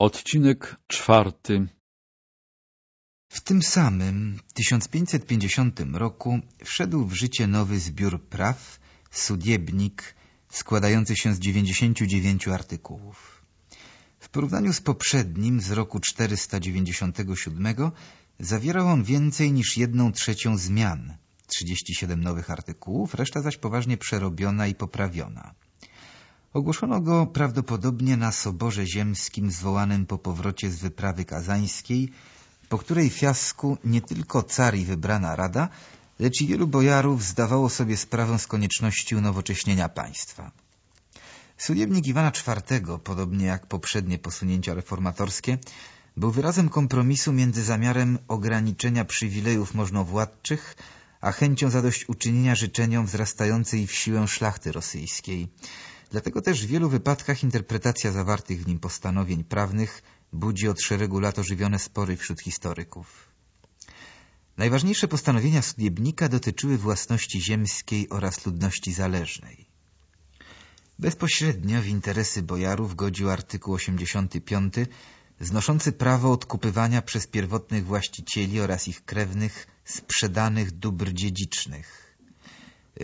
Odcinek czwarty W tym samym 1550 roku wszedł w życie nowy zbiór praw, Sudiebnik, składający się z 99 artykułów. W porównaniu z poprzednim z roku 497 zawierał on więcej niż jedną trzecią zmian, 37 nowych artykułów, reszta zaś poważnie przerobiona i poprawiona. Ogłoszono go prawdopodobnie na Soborze Ziemskim zwołanym po powrocie z wyprawy kazańskiej, po której fiasku nie tylko car i wybrana rada, lecz i wielu bojarów zdawało sobie sprawę z konieczności unowocześnienia państwa. Sudiewnik Iwana IV, podobnie jak poprzednie posunięcia reformatorskie, był wyrazem kompromisu między zamiarem ograniczenia przywilejów możnowładczych, a chęcią zadośćuczynienia życzeniom wzrastającej w siłę szlachty rosyjskiej. Dlatego też w wielu wypadkach interpretacja zawartych w nim postanowień prawnych budzi od szeregu lat ożywione spory wśród historyków. Najważniejsze postanowienia Studiebnika dotyczyły własności ziemskiej oraz ludności zależnej. Bezpośrednio w interesy bojarów godził artykuł 85 znoszący prawo odkupywania przez pierwotnych właścicieli oraz ich krewnych sprzedanych dóbr dziedzicznych.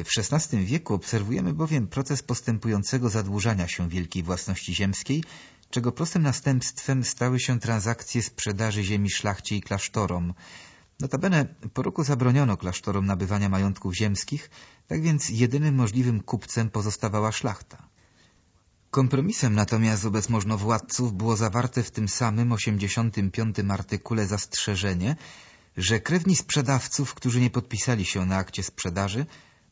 W XVI wieku obserwujemy bowiem proces postępującego zadłużania się wielkiej własności ziemskiej, czego prostym następstwem stały się transakcje sprzedaży ziemi szlachcie i klasztorom. Notabene po roku zabroniono klasztorom nabywania majątków ziemskich, tak więc jedynym możliwym kupcem pozostawała szlachta. Kompromisem natomiast wobec możnowładców było zawarte w tym samym 85 artykule zastrzeżenie, że krewni sprzedawców, którzy nie podpisali się na akcie sprzedaży,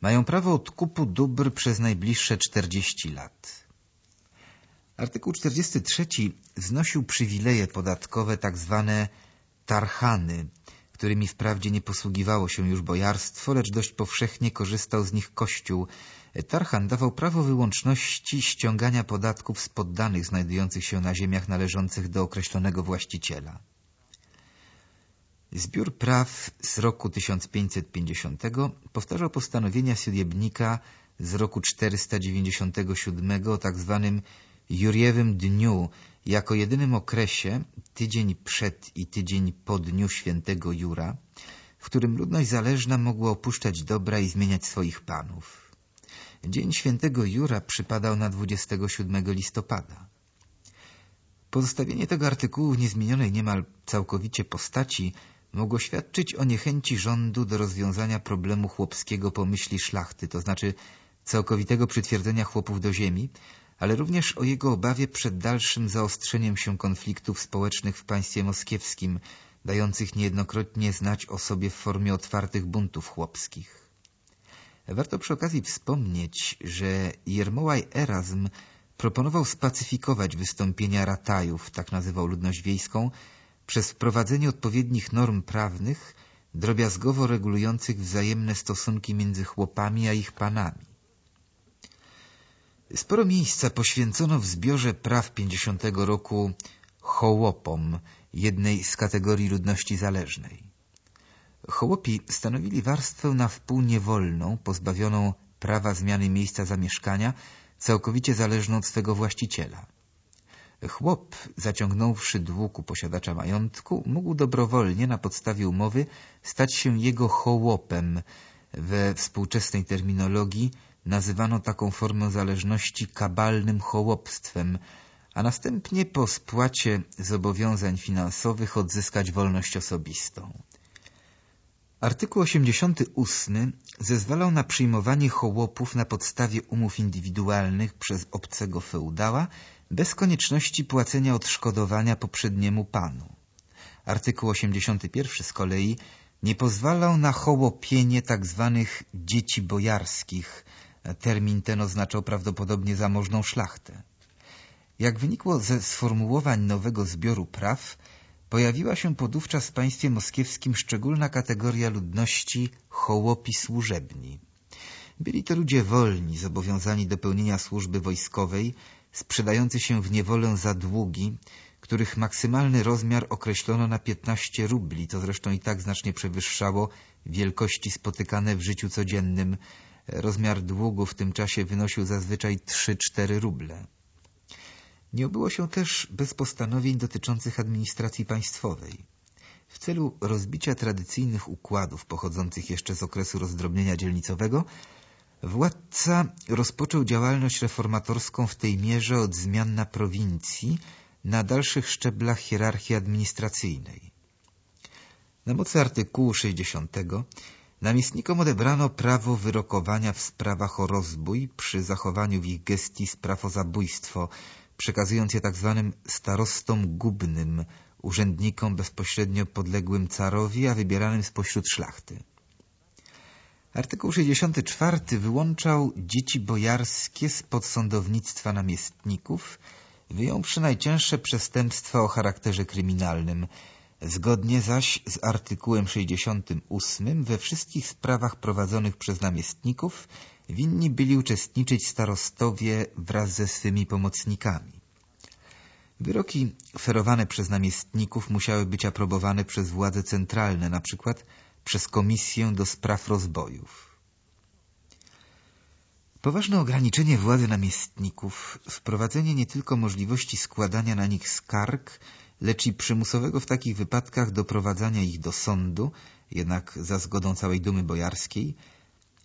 mają prawo odkupu dóbr przez najbliższe 40 lat. Artykuł 43 znosił przywileje podatkowe tak zwane tarchany, którymi wprawdzie nie posługiwało się już bojarstwo, lecz dość powszechnie korzystał z nich Kościół. Tarchan dawał prawo wyłączności ściągania podatków z poddanych znajdujących się na ziemiach należących do określonego właściciela. Zbiór praw z roku 1550 powtarzał postanowienia Siediebnika z roku 497 o tak zwanym Jurjewym Dniu jako jedynym okresie, tydzień przed i tydzień po dniu świętego Jura, w którym ludność zależna mogła opuszczać dobra i zmieniać swoich panów. Dzień świętego Jura przypadał na 27 listopada. Pozostawienie tego artykułu w niezmienionej niemal całkowicie postaci mogło świadczyć o niechęci rządu do rozwiązania problemu chłopskiego pomyśli szlachty, to znaczy całkowitego przytwierdzenia chłopów do ziemi, ale również o jego obawie przed dalszym zaostrzeniem się konfliktów społecznych w państwie moskiewskim, dających niejednokrotnie znać o sobie w formie otwartych buntów chłopskich. Warto przy okazji wspomnieć, że Jermołaj Erasm proponował spacyfikować wystąpienia ratajów, tak nazywał ludność wiejską, przez wprowadzenie odpowiednich norm prawnych, drobiazgowo regulujących wzajemne stosunki między chłopami a ich panami. Sporo miejsca poświęcono w zbiorze praw 50 roku hołopom, jednej z kategorii ludności zależnej. Hołopi stanowili warstwę na wpół niewolną, pozbawioną prawa zmiany miejsca zamieszkania, całkowicie zależną od swego właściciela. Chłop, zaciągnąwszy dług u posiadacza majątku, mógł dobrowolnie na podstawie umowy stać się jego hołopem. We współczesnej terminologii nazywano taką formę zależności kabalnym hołopstwem, a następnie po spłacie zobowiązań finansowych odzyskać wolność osobistą. Artykuł 88 zezwalał na przyjmowanie hołopów na podstawie umów indywidualnych przez obcego feudała bez konieczności płacenia odszkodowania poprzedniemu panu. Artykuł 81 z kolei nie pozwalał na hołopienie tak zwanych dzieci bojarskich. Termin ten oznaczał prawdopodobnie zamożną szlachtę. Jak wynikło ze sformułowań nowego zbioru praw, pojawiła się podówczas w państwie moskiewskim szczególna kategoria ludności hołopi służebni. Byli to ludzie wolni, zobowiązani do pełnienia służby wojskowej, sprzedający się w niewolę za długi, których maksymalny rozmiar określono na 15 rubli, co zresztą i tak znacznie przewyższało wielkości spotykane w życiu codziennym. Rozmiar długu w tym czasie wynosił zazwyczaj 3-4 ruble. Nie obyło się też bez postanowień dotyczących administracji państwowej. W celu rozbicia tradycyjnych układów pochodzących jeszcze z okresu rozdrobnienia dzielnicowego, władca rozpoczął działalność reformatorską w tej mierze od zmian na prowincji na dalszych szczeblach hierarchii administracyjnej. Na mocy artykułu 60 namiestnikom odebrano prawo wyrokowania w sprawach o rozbój przy zachowaniu w ich gestii spraw o zabójstwo, przekazując je tzw. Tak starostom gubnym, urzędnikom bezpośrednio podległym carowi, a wybieranym spośród szlachty. Artykuł 64 wyłączał dzieci bojarskie z podsądownictwa namiestników, wyjąwszy najcięższe przestępstwa o charakterze kryminalnym. Zgodnie zaś z artykułem 68 we wszystkich sprawach prowadzonych przez namiestników winni byli uczestniczyć starostowie wraz ze swymi pomocnikami. Wyroki ferowane przez namiestników musiały być aprobowane przez władze centralne, na przykład przez Komisję do Spraw Rozbojów. Poważne ograniczenie władzy namiestników, wprowadzenie nie tylko możliwości składania na nich skarg, lecz i przymusowego w takich wypadkach doprowadzania ich do sądu, jednak za zgodą całej Dumy Bojarskiej,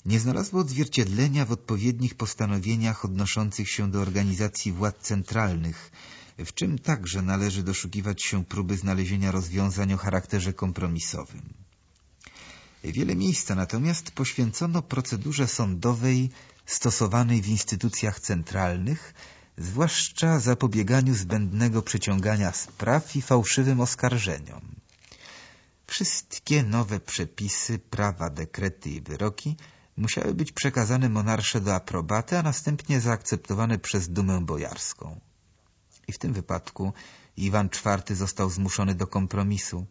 nie znalazło odzwierciedlenia w odpowiednich postanowieniach odnoszących się do organizacji władz centralnych, w czym także należy doszukiwać się próby znalezienia rozwiązań o charakterze kompromisowym. Wiele miejsca natomiast poświęcono procedurze sądowej stosowanej w instytucjach centralnych, zwłaszcza zapobieganiu zbędnego przeciągania spraw i fałszywym oskarżeniom. Wszystkie nowe przepisy, prawa, dekrety i wyroki musiały być przekazane monarsze do aprobaty, a następnie zaakceptowane przez Dumę Bojarską. I w tym wypadku Iwan IV został zmuszony do kompromisu.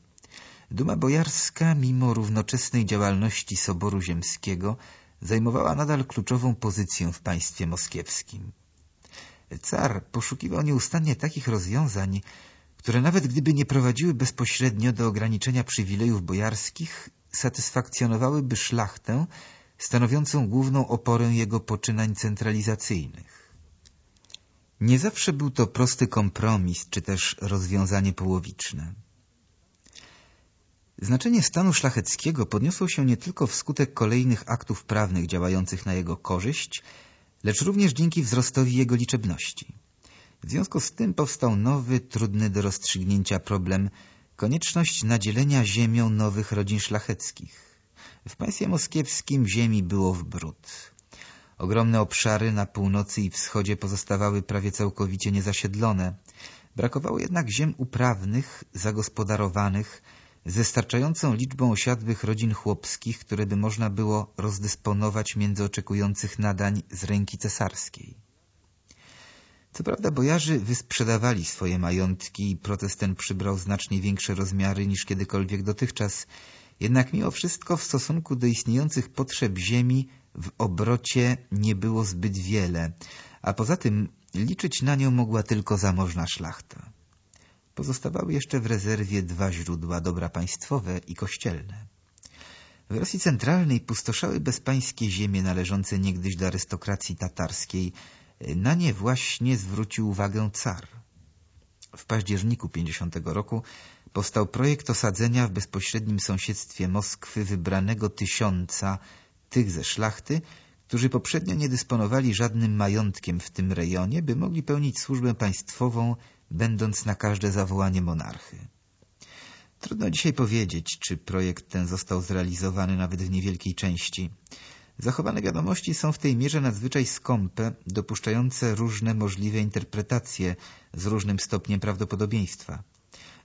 Duma bojarska, mimo równoczesnej działalności Soboru Ziemskiego, zajmowała nadal kluczową pozycję w państwie moskiewskim. Car poszukiwał nieustannie takich rozwiązań, które nawet gdyby nie prowadziły bezpośrednio do ograniczenia przywilejów bojarskich, satysfakcjonowałyby szlachtę, stanowiącą główną oporę jego poczynań centralizacyjnych. Nie zawsze był to prosty kompromis, czy też rozwiązanie połowiczne. Znaczenie stanu szlacheckiego podniosło się nie tylko wskutek kolejnych aktów prawnych działających na jego korzyść, lecz również dzięki wzrostowi jego liczebności. W związku z tym powstał nowy, trudny do rozstrzygnięcia problem konieczność nadzielenia ziemią nowych rodzin szlacheckich. W państwie moskiewskim ziemi było w bród. Ogromne obszary na północy i wschodzie pozostawały prawie całkowicie niezasiedlone. Brakowało jednak ziem uprawnych, zagospodarowanych, ze starczającą liczbą osiadłych rodzin chłopskich, które by można było rozdysponować między oczekujących nadań z ręki cesarskiej. Co prawda bojarzy wysprzedawali swoje majątki i protest ten przybrał znacznie większe rozmiary niż kiedykolwiek dotychczas, jednak mimo wszystko w stosunku do istniejących potrzeb ziemi w obrocie nie było zbyt wiele, a poza tym liczyć na nią mogła tylko zamożna szlachta. Pozostawały jeszcze w rezerwie dwa źródła dobra państwowe i kościelne. W Rosji Centralnej pustoszały bezpańskie ziemie należące niegdyś do arystokracji tatarskiej. Na nie właśnie zwrócił uwagę car. W październiku 50 roku powstał projekt osadzenia w bezpośrednim sąsiedztwie Moskwy wybranego tysiąca tych ze szlachty, którzy poprzednio nie dysponowali żadnym majątkiem w tym rejonie, by mogli pełnić służbę państwową, będąc na każde zawołanie monarchy. Trudno dzisiaj powiedzieć, czy projekt ten został zrealizowany nawet w niewielkiej części. Zachowane wiadomości są w tej mierze nadzwyczaj skąpe, dopuszczające różne możliwe interpretacje z różnym stopniem prawdopodobieństwa.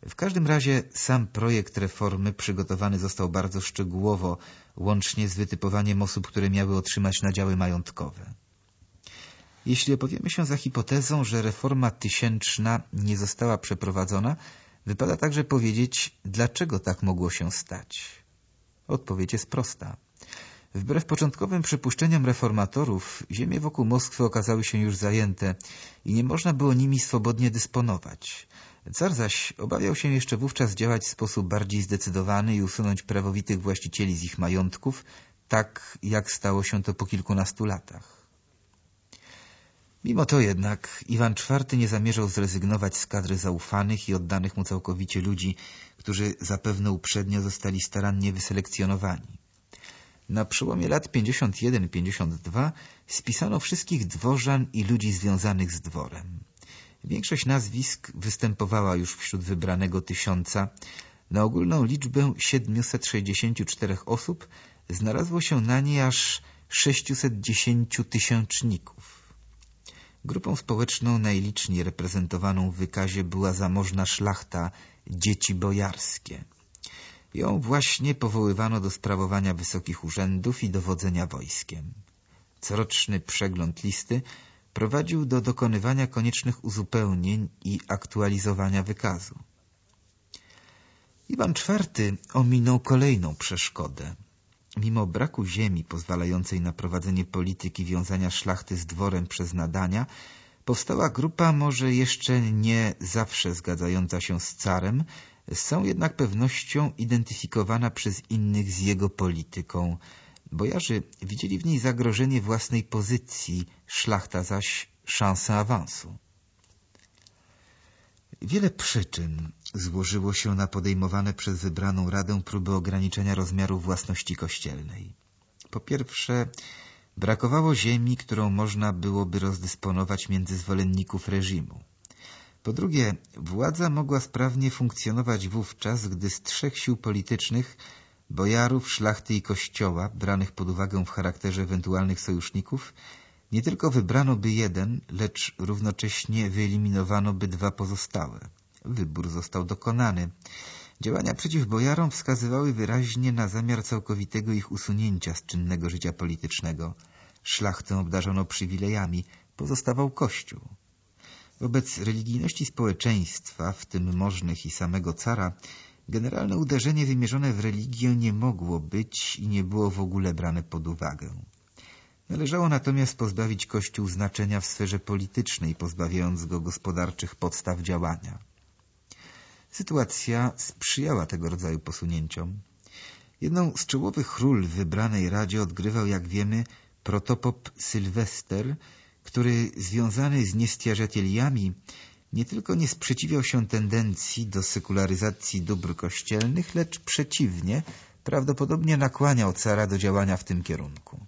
W każdym razie sam projekt reformy przygotowany został bardzo szczegółowo, łącznie z wytypowaniem osób, które miały otrzymać nadziały majątkowe. Jeśli opowiemy się za hipotezą, że reforma tysięczna nie została przeprowadzona, wypada także powiedzieć, dlaczego tak mogło się stać. Odpowiedź jest prosta. Wbrew początkowym przypuszczeniom reformatorów, ziemie wokół Moskwy okazały się już zajęte i nie można było nimi swobodnie dysponować. Car zaś obawiał się jeszcze wówczas działać w sposób bardziej zdecydowany i usunąć prawowitych właścicieli z ich majątków, tak jak stało się to po kilkunastu latach. Mimo to jednak Iwan IV nie zamierzał zrezygnować z kadry zaufanych i oddanych mu całkowicie ludzi, którzy zapewne uprzednio zostali starannie wyselekcjonowani. Na przełomie lat 51-52 spisano wszystkich dworzan i ludzi związanych z dworem. Większość nazwisk występowała już wśród wybranego tysiąca. Na ogólną liczbę 764 osób znalazło się na niej aż 610 tysięczników. Grupą społeczną najliczniej reprezentowaną w wykazie była zamożna szlachta, dzieci bojarskie. Ją właśnie powoływano do sprawowania wysokich urzędów i dowodzenia wojskiem. Coroczny przegląd listy prowadził do dokonywania koniecznych uzupełnień i aktualizowania wykazu. Iwan IV ominął kolejną przeszkodę. Mimo braku ziemi pozwalającej na prowadzenie polityki wiązania szlachty z dworem przez nadania, powstała grupa może jeszcze nie zawsze zgadzająca się z carem, całą jednak pewnością identyfikowana przez innych z jego polityką. Bojarzy widzieli w niej zagrożenie własnej pozycji, szlachta zaś szansę awansu. Wiele przyczyn złożyło się na podejmowane przez wybraną radę próby ograniczenia rozmiaru własności kościelnej. Po pierwsze, brakowało ziemi, którą można byłoby rozdysponować między zwolenników reżimu. Po drugie, władza mogła sprawnie funkcjonować wówczas, gdy z trzech sił politycznych bojarów, szlachty i kościoła, branych pod uwagę w charakterze ewentualnych sojuszników, nie tylko wybrano by jeden, lecz równocześnie wyeliminowano by dwa pozostałe. Wybór został dokonany. Działania przeciw bojarom wskazywały wyraźnie na zamiar całkowitego ich usunięcia z czynnego życia politycznego. Szlachtę obdarzono przywilejami, pozostawał Kościół. Wobec religijności społeczeństwa, w tym możnych i samego cara, generalne uderzenie wymierzone w religię nie mogło być i nie było w ogóle brane pod uwagę. Należało natomiast pozbawić Kościół znaczenia w sferze politycznej, pozbawiając go gospodarczych podstaw działania. Sytuacja sprzyjała tego rodzaju posunięciom. Jedną z czołowych ról w wybranej Radzie odgrywał, jak wiemy, protopop Sylwester, który związany z niestiarzecieliami nie tylko nie sprzeciwiał się tendencji do sekularyzacji dóbr kościelnych, lecz przeciwnie, prawdopodobnie nakłaniał cara do działania w tym kierunku.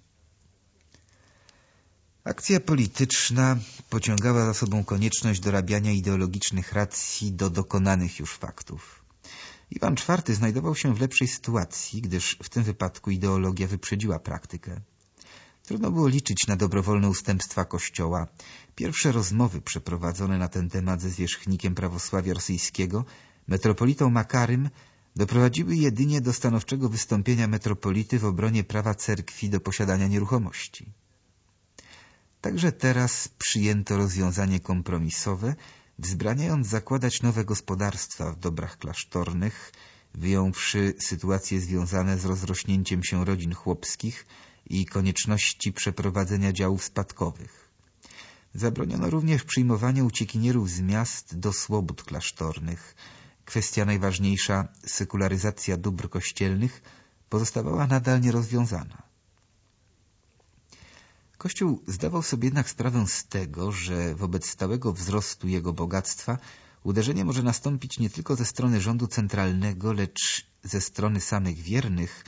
Akcja polityczna pociągała za sobą konieczność dorabiania ideologicznych racji do dokonanych już faktów. Iwan IV znajdował się w lepszej sytuacji, gdyż w tym wypadku ideologia wyprzedziła praktykę. Trudno było liczyć na dobrowolne ustępstwa Kościoła. Pierwsze rozmowy przeprowadzone na ten temat ze zwierzchnikiem prawosławia rosyjskiego, metropolitą Makarym, doprowadziły jedynie do stanowczego wystąpienia metropolity w obronie prawa cerkwi do posiadania nieruchomości. Także teraz przyjęto rozwiązanie kompromisowe, wzbraniając zakładać nowe gospodarstwa w dobrach klasztornych, wyjąwszy sytuacje związane z rozrośnięciem się rodzin chłopskich i konieczności przeprowadzenia działów spadkowych. Zabroniono również przyjmowanie uciekinierów z miast do swobód klasztornych. Kwestia najważniejsza, sekularyzacja dóbr kościelnych, pozostawała nadal nierozwiązana. Kościół zdawał sobie jednak sprawę z tego, że wobec stałego wzrostu jego bogactwa uderzenie może nastąpić nie tylko ze strony rządu centralnego, lecz ze strony samych wiernych,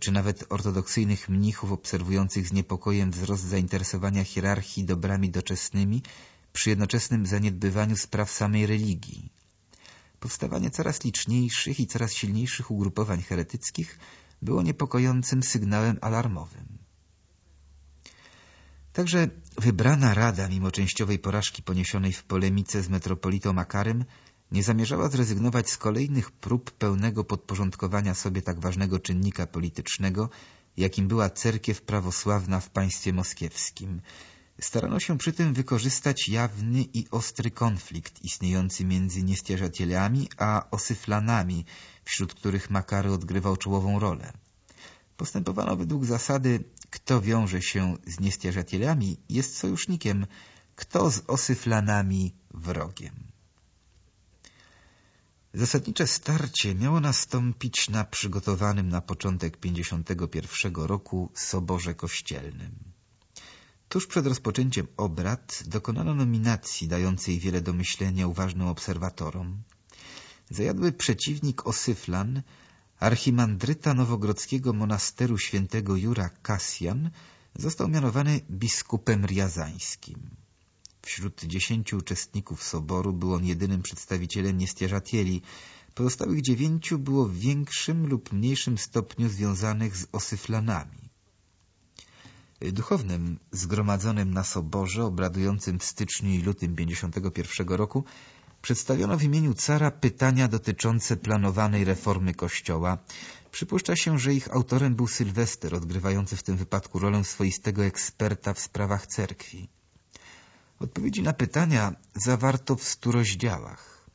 czy nawet ortodoksyjnych mnichów obserwujących z niepokojem wzrost zainteresowania hierarchii dobrami doczesnymi przy jednoczesnym zaniedbywaniu spraw samej religii. Powstawanie coraz liczniejszych i coraz silniejszych ugrupowań heretyckich było niepokojącym sygnałem alarmowym. Także wybrana rada, mimo częściowej porażki poniesionej w polemice z metropolitą Makarem, nie zamierzała zrezygnować z kolejnych prób pełnego podporządkowania sobie tak ważnego czynnika politycznego, jakim była cerkiew prawosławna w państwie moskiewskim. Starano się przy tym wykorzystać jawny i ostry konflikt istniejący między niestierzycielami a osyflanami, wśród których Makary odgrywał czołową rolę. Postępowano według zasady kto wiąże się z niestierzycielami jest sojusznikiem, kto z osyflanami wrogiem. Zasadnicze starcie miało nastąpić na przygotowanym na początek 51 roku soborze kościelnym. Tuż przed rozpoczęciem obrad dokonano nominacji dającej wiele do myślenia uważnym obserwatorom. Zajadły przeciwnik Osyflan, archimandryta nowogrodzkiego monasteru świętego Jura Kasjan, został mianowany biskupem riazańskim. Wśród dziesięciu uczestników soboru był on jedynym przedstawicielem niestieżatieli. Pozostałych dziewięciu było w większym lub mniejszym stopniu związanych z Osyflanami. Duchownym zgromadzonym na soborze obradującym w styczniu i lutym 51 roku przedstawiono w imieniu cara pytania dotyczące planowanej reformy kościoła. Przypuszcza się, że ich autorem był Sylwester, odgrywający w tym wypadku rolę swoistego eksperta w sprawach cerkwi. Odpowiedzi na pytania zawarto w stu rozdziałach.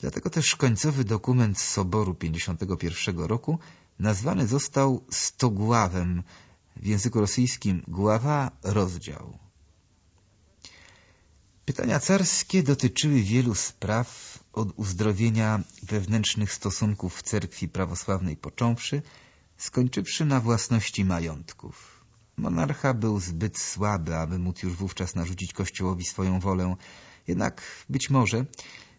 Dlatego też końcowy dokument z Soboru 51 roku nazwany został Stogławem, w języku rosyjskim gława, rozdział. Pytania carskie dotyczyły wielu spraw, od uzdrowienia wewnętrznych stosunków w cerkwi prawosławnej począwszy, skończywszy na własności majątków. Monarcha był zbyt słaby, aby móc już wówczas narzucić Kościołowi swoją wolę, jednak być może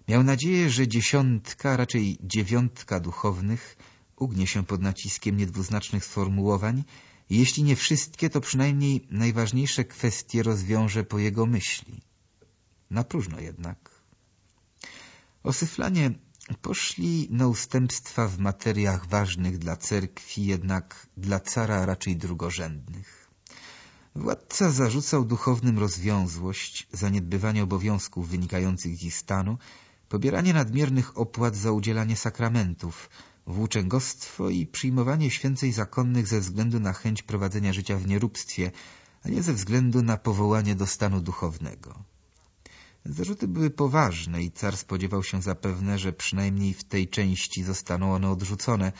miał nadzieję, że dziesiątka, raczej dziewiątka duchownych ugnie się pod naciskiem niedwuznacznych sformułowań jeśli nie wszystkie, to przynajmniej najważniejsze kwestie rozwiąże po jego myśli. Na próżno jednak. Osyflanie poszli na ustępstwa w materiach ważnych dla cerkwi, jednak dla cara raczej drugorzędnych. Władca zarzucał duchownym rozwiązłość, zaniedbywanie obowiązków wynikających z ich stanu, pobieranie nadmiernych opłat za udzielanie sakramentów, włóczęgostwo i przyjmowanie święceń zakonnych ze względu na chęć prowadzenia życia w nieróbstwie, a nie ze względu na powołanie do stanu duchownego. Zarzuty były poważne i car spodziewał się zapewne, że przynajmniej w tej części zostaną one odrzucone.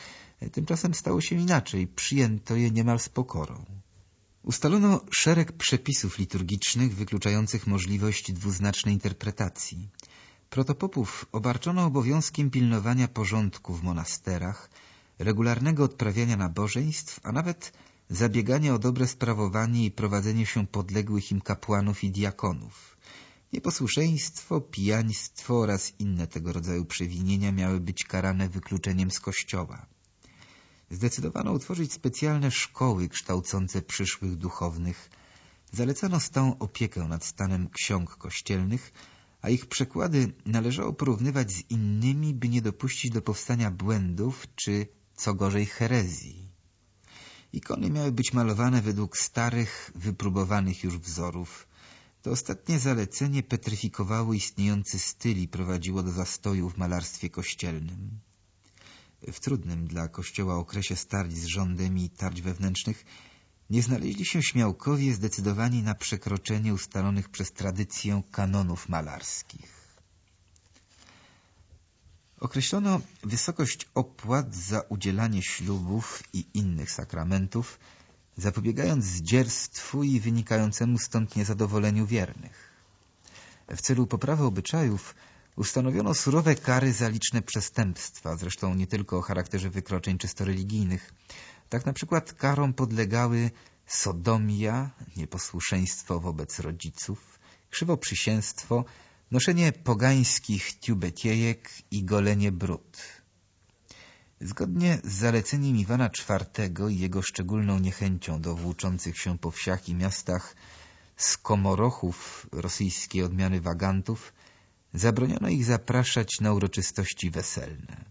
Tymczasem stało się inaczej, przyjęto je niemal z pokorą. Ustalono szereg przepisów liturgicznych wykluczających możliwość dwuznacznej interpretacji. Protopopów obarczono obowiązkiem pilnowania porządku w monasterach, regularnego odprawiania nabożeństw, a nawet zabiegania o dobre sprawowanie i prowadzenie się podległych im kapłanów i diakonów. Nieposłuszeństwo, pijaństwo oraz inne tego rodzaju przewinienia miały być karane wykluczeniem z kościoła. Zdecydowano utworzyć specjalne szkoły kształcące przyszłych duchownych. Zalecano stałą opiekę nad stanem ksiąg kościelnych, a ich przekłady należało porównywać z innymi, by nie dopuścić do powstania błędów czy, co gorzej, herezji. Ikony miały być malowane według starych, wypróbowanych już wzorów. To ostatnie zalecenie petryfikowało istniejący styl i prowadziło do zastoju w malarstwie kościelnym. W trudnym dla Kościoła okresie starć z rządem i tarć wewnętrznych nie znaleźli się śmiałkowie zdecydowani na przekroczenie ustalonych przez tradycję kanonów malarskich. Określono wysokość opłat za udzielanie ślubów i innych sakramentów, zapobiegając zdzierstwu i wynikającemu stąd niezadowoleniu wiernych. W celu poprawy obyczajów ustanowiono surowe kary za liczne przestępstwa, zresztą nie tylko o charakterze wykroczeń czysto religijnych. Tak na przykład karom podlegały sodomia, nieposłuszeństwo wobec rodziców, krzywoprzysięstwo, noszenie pogańskich tiubetiejek i golenie brud. Zgodnie z zaleceniem Iwana IV i jego szczególną niechęcią do włóczących się po wsiach i miastach skomorochów rosyjskiej odmiany wagantów, zabroniono ich zapraszać na uroczystości weselne.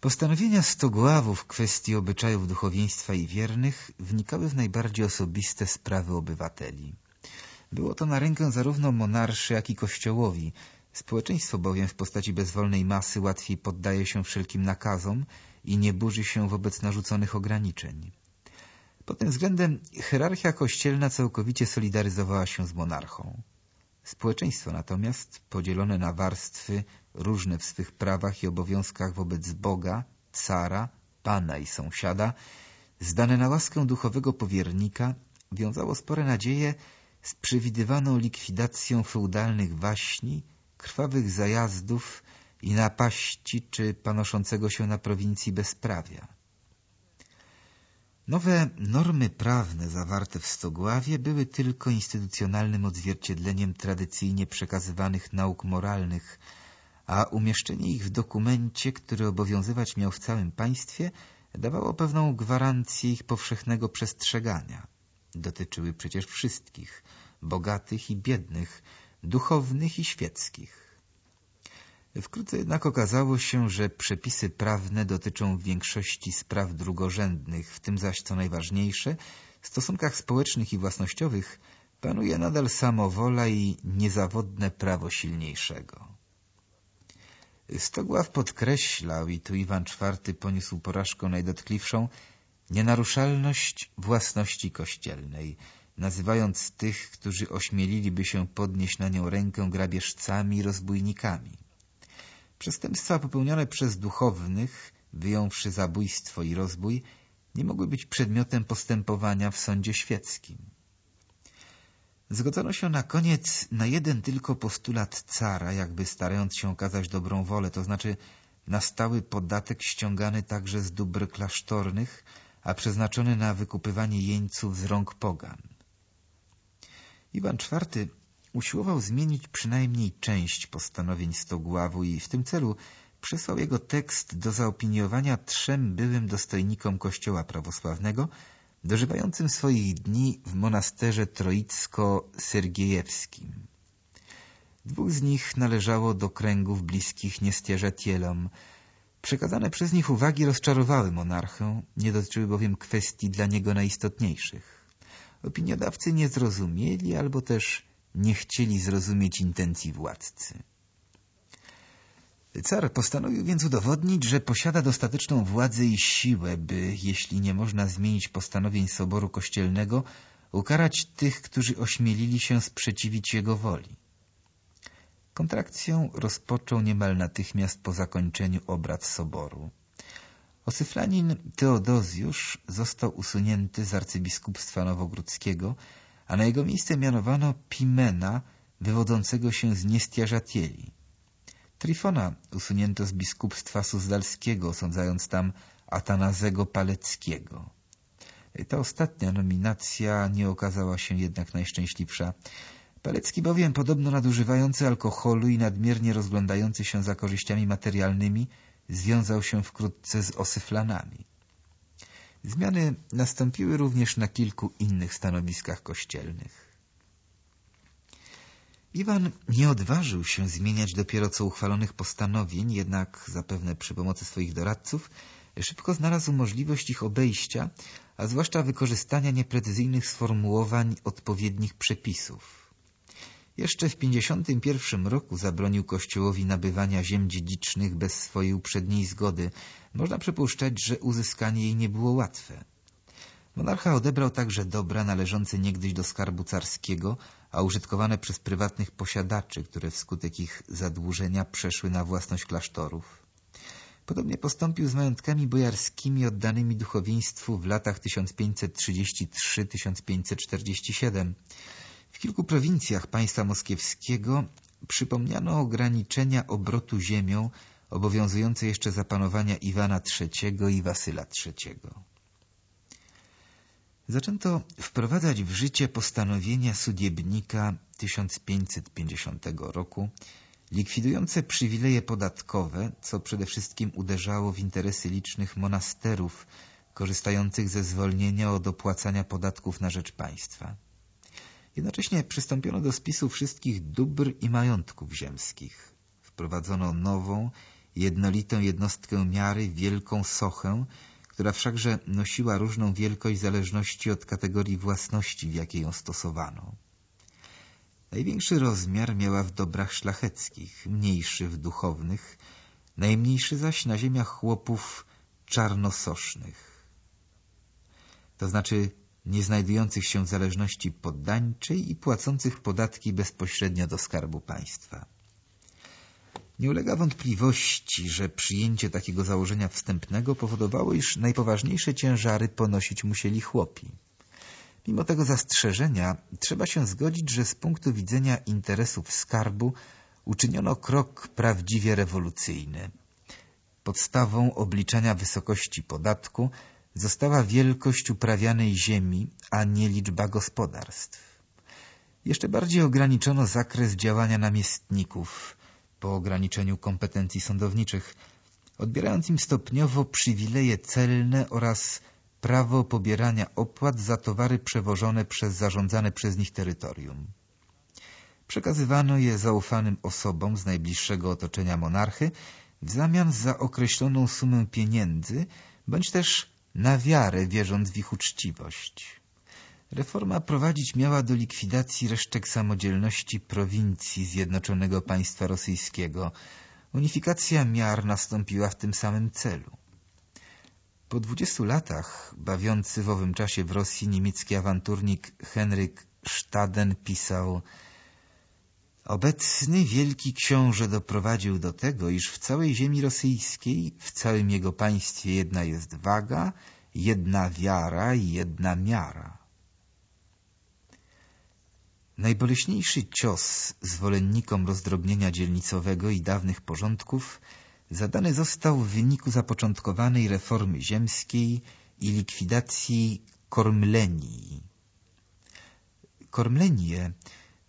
Postanowienia Stogławów w kwestii obyczajów duchowieństwa i wiernych wnikały w najbardziej osobiste sprawy obywateli. Było to na rękę zarówno monarszy, jak i kościołowi. Społeczeństwo bowiem w postaci bezwolnej masy łatwiej poddaje się wszelkim nakazom i nie burzy się wobec narzuconych ograniczeń. Pod tym względem hierarchia kościelna całkowicie solidaryzowała się z monarchą. Społeczeństwo natomiast, podzielone na warstwy, różne w swych prawach i obowiązkach wobec Boga, cara, pana i sąsiada, zdane na łaskę duchowego powiernika, wiązało spore nadzieje z przewidywaną likwidacją feudalnych waśni, krwawych zajazdów i napaści czy panoszącego się na prowincji bezprawia. Nowe normy prawne zawarte w Stogławie były tylko instytucjonalnym odzwierciedleniem tradycyjnie przekazywanych nauk moralnych, a umieszczenie ich w dokumencie, który obowiązywać miał w całym państwie, dawało pewną gwarancję ich powszechnego przestrzegania. Dotyczyły przecież wszystkich, bogatych i biednych, duchownych i świeckich. Wkrótce jednak okazało się, że przepisy prawne dotyczą większości spraw drugorzędnych, w tym zaś, co najważniejsze, w stosunkach społecznych i własnościowych panuje nadal samowola i niezawodne prawo silniejszego. Stogław podkreślał, i tu Iwan IV poniósł porażkę najdotkliwszą, nienaruszalność własności kościelnej, nazywając tych, którzy ośmieliliby się podnieść na nią rękę grabieżcami i rozbójnikami. Przestępstwa popełnione przez duchownych, wyjąwszy zabójstwo i rozbój, nie mogły być przedmiotem postępowania w sądzie świeckim. Zgodzono się na koniec na jeden tylko postulat cara, jakby starając się okazać dobrą wolę, to znaczy na stały podatek ściągany także z dóbr klasztornych, a przeznaczony na wykupywanie jeńców z rąk pogan. Iwan IV usiłował zmienić przynajmniej część postanowień Stogławu i w tym celu przysłał jego tekst do zaopiniowania trzem byłym dostojnikom kościoła prawosławnego, dożywającym swoich dni w monasterze troicko-sergiejewskim. Dwóch z nich należało do kręgów bliskich niestieżetielom. Przekazane przez nich uwagi rozczarowały monarchę, nie dotyczyły bowiem kwestii dla niego najistotniejszych. Opiniodawcy nie zrozumieli albo też nie chcieli zrozumieć intencji władcy. Car postanowił więc udowodnić, że posiada dostateczną władzę i siłę, by, jeśli nie można zmienić postanowień Soboru Kościelnego, ukarać tych, którzy ośmielili się sprzeciwić jego woli. Kontrakcję rozpoczął niemal natychmiast po zakończeniu obrad Soboru. Osyflanin Teodozjusz został usunięty z arcybiskupstwa nowogródzkiego, a na jego miejsce mianowano Pimena, wywodzącego się z Niestiażatieli. Trifona usunięto z biskupstwa suzdalskiego, osądzając tam Atanazego Paleckiego. Ta ostatnia nominacja nie okazała się jednak najszczęśliwsza. Palecki bowiem, podobno nadużywający alkoholu i nadmiernie rozglądający się za korzyściami materialnymi, związał się wkrótce z osyflanami. Zmiany nastąpiły również na kilku innych stanowiskach kościelnych. Iwan nie odważył się zmieniać dopiero co uchwalonych postanowień, jednak zapewne przy pomocy swoich doradców szybko znalazł możliwość ich obejścia, a zwłaszcza wykorzystania nieprecyzyjnych sformułowań odpowiednich przepisów. Jeszcze w 51 roku zabronił Kościołowi nabywania ziem dziedzicznych bez swojej uprzedniej zgody. Można przypuszczać, że uzyskanie jej nie było łatwe. Monarcha odebrał także dobra należące niegdyś do skarbu carskiego, a użytkowane przez prywatnych posiadaczy, które wskutek ich zadłużenia przeszły na własność klasztorów. Podobnie postąpił z majątkami bojarskimi oddanymi duchowieństwu w latach 1533-1547. W kilku prowincjach państwa moskiewskiego przypomniano ograniczenia obrotu ziemią obowiązujące jeszcze za panowania Iwana III i Wasyla III. Zaczęto wprowadzać w życie postanowienia Sudiebnika 1550 roku, likwidujące przywileje podatkowe, co przede wszystkim uderzało w interesy licznych monasterów korzystających ze zwolnienia od opłacania podatków na rzecz państwa. Jednocześnie przystąpiono do spisu wszystkich dóbr i majątków ziemskich. Wprowadzono nową, jednolitą jednostkę miary, wielką sochę, która wszakże nosiła różną wielkość w zależności od kategorii własności, w jakiej ją stosowano. Największy rozmiar miała w dobrach szlacheckich, mniejszy w duchownych, najmniejszy zaś na ziemiach chłopów czarnososznych. To znaczy nie znajdujących się w zależności poddańczej i płacących podatki bezpośrednio do skarbu państwa. Nie ulega wątpliwości, że przyjęcie takiego założenia wstępnego powodowało, iż najpoważniejsze ciężary ponosić musieli chłopi. Mimo tego zastrzeżenia trzeba się zgodzić, że z punktu widzenia interesów skarbu uczyniono krok prawdziwie rewolucyjny. Podstawą obliczania wysokości podatku została wielkość uprawianej ziemi, a nie liczba gospodarstw. Jeszcze bardziej ograniczono zakres działania namiestników po ograniczeniu kompetencji sądowniczych, odbierając im stopniowo przywileje celne oraz prawo pobierania opłat za towary przewożone przez zarządzane przez nich terytorium. Przekazywano je zaufanym osobom z najbliższego otoczenia monarchy w zamian za określoną sumę pieniędzy, bądź też na wiarę, wierząc w ich uczciwość. Reforma prowadzić miała do likwidacji resztek samodzielności prowincji Zjednoczonego Państwa Rosyjskiego. Unifikacja miar nastąpiła w tym samym celu. Po dwudziestu latach, bawiący w owym czasie w Rosji niemiecki awanturnik Henryk Staden pisał Obecny wielki książę doprowadził do tego, iż w całej ziemi rosyjskiej, w całym jego państwie jedna jest waga, jedna wiara i jedna miara. Najboleśniejszy cios zwolennikom rozdrobnienia dzielnicowego i dawnych porządków zadany został w wyniku zapoczątkowanej reformy ziemskiej i likwidacji kormlenii. Kormlenie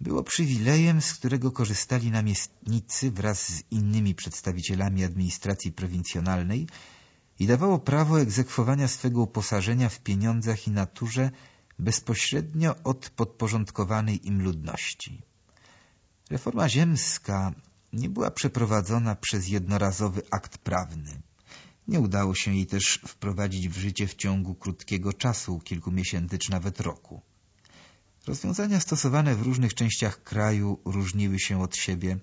było przywilejem, z którego korzystali namiestnicy wraz z innymi przedstawicielami administracji prowincjonalnej i dawało prawo egzekwowania swego uposażenia w pieniądzach i naturze bezpośrednio od podporządkowanej im ludności. Reforma ziemska nie była przeprowadzona przez jednorazowy akt prawny. Nie udało się jej też wprowadzić w życie w ciągu krótkiego czasu, kilku miesięcy czy nawet roku. Rozwiązania stosowane w różnych częściach kraju różniły się od siebie.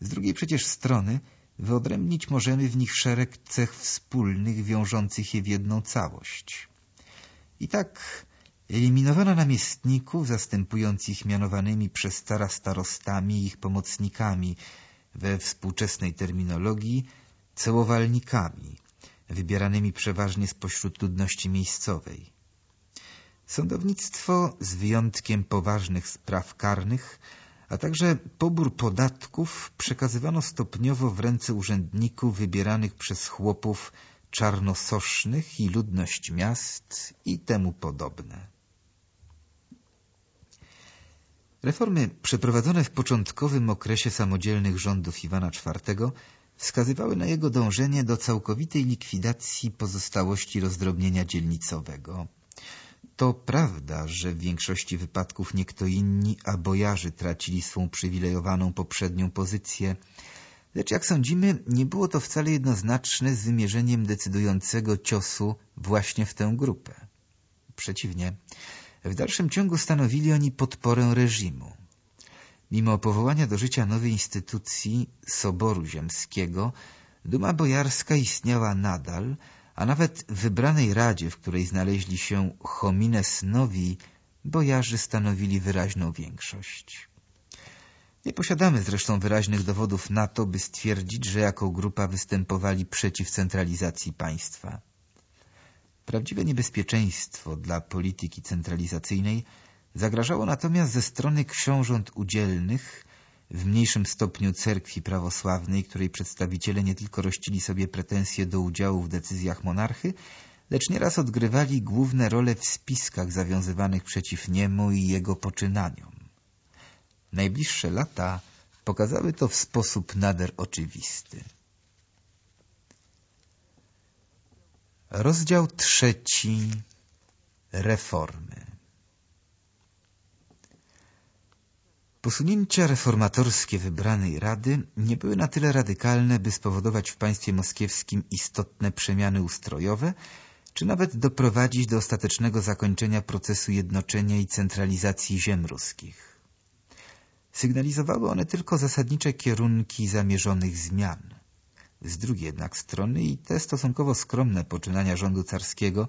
Z drugiej przecież strony wyodrębnić możemy w nich szereg cech wspólnych, wiążących je w jedną całość. I tak eliminowano namiestników, zastępując ich mianowanymi przez stara starostami i ich pomocnikami, we współczesnej terminologii cełowalnikami, wybieranymi przeważnie spośród ludności miejscowej. Sądownictwo, z wyjątkiem poważnych spraw karnych, a także pobór podatków przekazywano stopniowo w ręce urzędników wybieranych przez chłopów czarnososznych i ludność miast i temu podobne. Reformy przeprowadzone w początkowym okresie samodzielnych rządów Iwana IV wskazywały na jego dążenie do całkowitej likwidacji pozostałości rozdrobnienia dzielnicowego. To prawda, że w większości wypadków nie kto inni, a bojarzy tracili swą przywilejowaną poprzednią pozycję, lecz jak sądzimy, nie było to wcale jednoznaczne z wymierzeniem decydującego ciosu właśnie w tę grupę. Przeciwnie, w dalszym ciągu stanowili oni podporę reżimu. Mimo powołania do życia nowej instytucji Soboru Ziemskiego, duma bojarska istniała nadal, a nawet wybranej radzie, w której znaleźli się homines nowi, bojarzy stanowili wyraźną większość. Nie posiadamy zresztą wyraźnych dowodów na to, by stwierdzić, że jako grupa występowali przeciw centralizacji państwa. Prawdziwe niebezpieczeństwo dla polityki centralizacyjnej zagrażało natomiast ze strony książąt udzielnych, w mniejszym stopniu cerkwi prawosławnej, której przedstawiciele nie tylko rościli sobie pretensje do udziału w decyzjach monarchy, lecz nieraz odgrywali główne role w spiskach zawiązywanych przeciw niemu i jego poczynaniom. Najbliższe lata pokazały to w sposób nader oczywisty. Rozdział trzeci. Reformy. Posunięcia reformatorskie wybranej Rady nie były na tyle radykalne, by spowodować w państwie moskiewskim istotne przemiany ustrojowe, czy nawet doprowadzić do ostatecznego zakończenia procesu jednoczenia i centralizacji ziem ruskich. Sygnalizowały one tylko zasadnicze kierunki zamierzonych zmian. Z drugiej jednak strony i te stosunkowo skromne poczynania rządu carskiego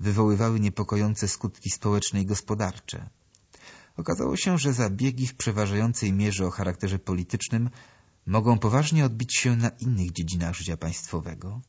wywoływały niepokojące skutki społeczne i gospodarcze. Okazało się, że zabiegi w przeważającej mierze o charakterze politycznym mogą poważnie odbić się na innych dziedzinach życia państwowego.